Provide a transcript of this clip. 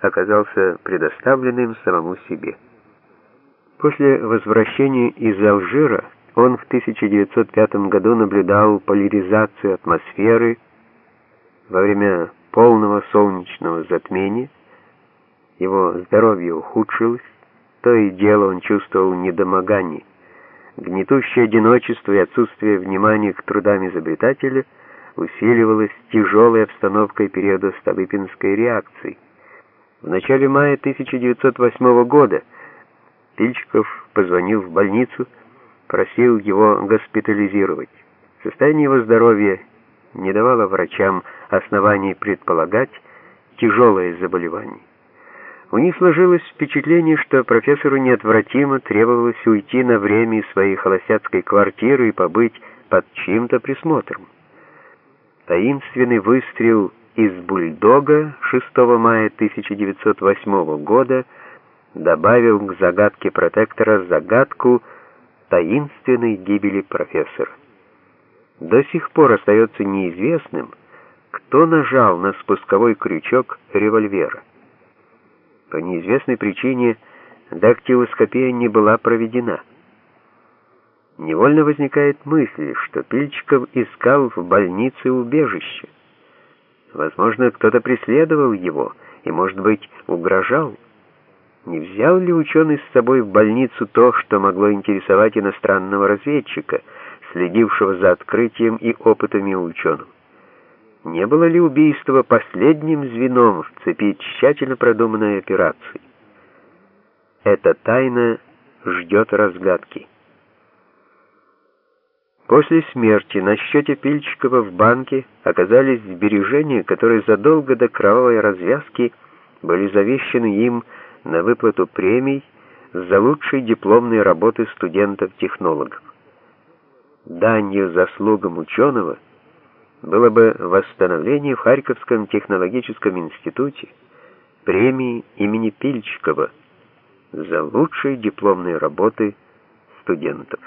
оказался предоставленным самому себе. После возвращения из Алжира он в 1905 году наблюдал поляризацию атмосферы во время полного солнечного затмения. Его здоровье ухудшилось, то и дело он чувствовал недомогание. Гнетущее одиночество и отсутствие внимания к трудам изобретателя усиливалось тяжелой обстановкой периода Столыпинской реакции. В начале мая 1908 года Пильчиков позвонил в больницу, просил его госпитализировать. Состояние его здоровья не давало врачам оснований предполагать тяжелое заболевание. У них сложилось впечатление, что профессору неотвратимо требовалось уйти на время из своей холостяцкой квартиры и побыть под чьим-то присмотром. Таинственный выстрел из бульдога 6 мая 1908 года добавил к загадке протектора загадку таинственной гибели профессора. До сих пор остается неизвестным, кто нажал на спусковой крючок револьвера. По неизвестной причине дактилоскопия не была проведена. Невольно возникает мысль, что Пильчиков искал в больнице убежище. Возможно, кто-то преследовал его и, может быть, угрожал. Не взял ли ученый с собой в больницу то, что могло интересовать иностранного разведчика, следившего за открытием и опытами ученого? Не было ли убийство последним звеном в цепи тщательно продуманной операции? Эта тайна ждет разгадки. После смерти на счете Пильчикова в банке оказались сбережения, которые задолго до кровавой развязки были завещаны им на выплату премий за лучшие дипломные работы студентов-технологов. Данью заслугам ученого – было бы восстановление в Харьковском технологическом институте премии имени Пильчикова за лучшие дипломные работы студентов.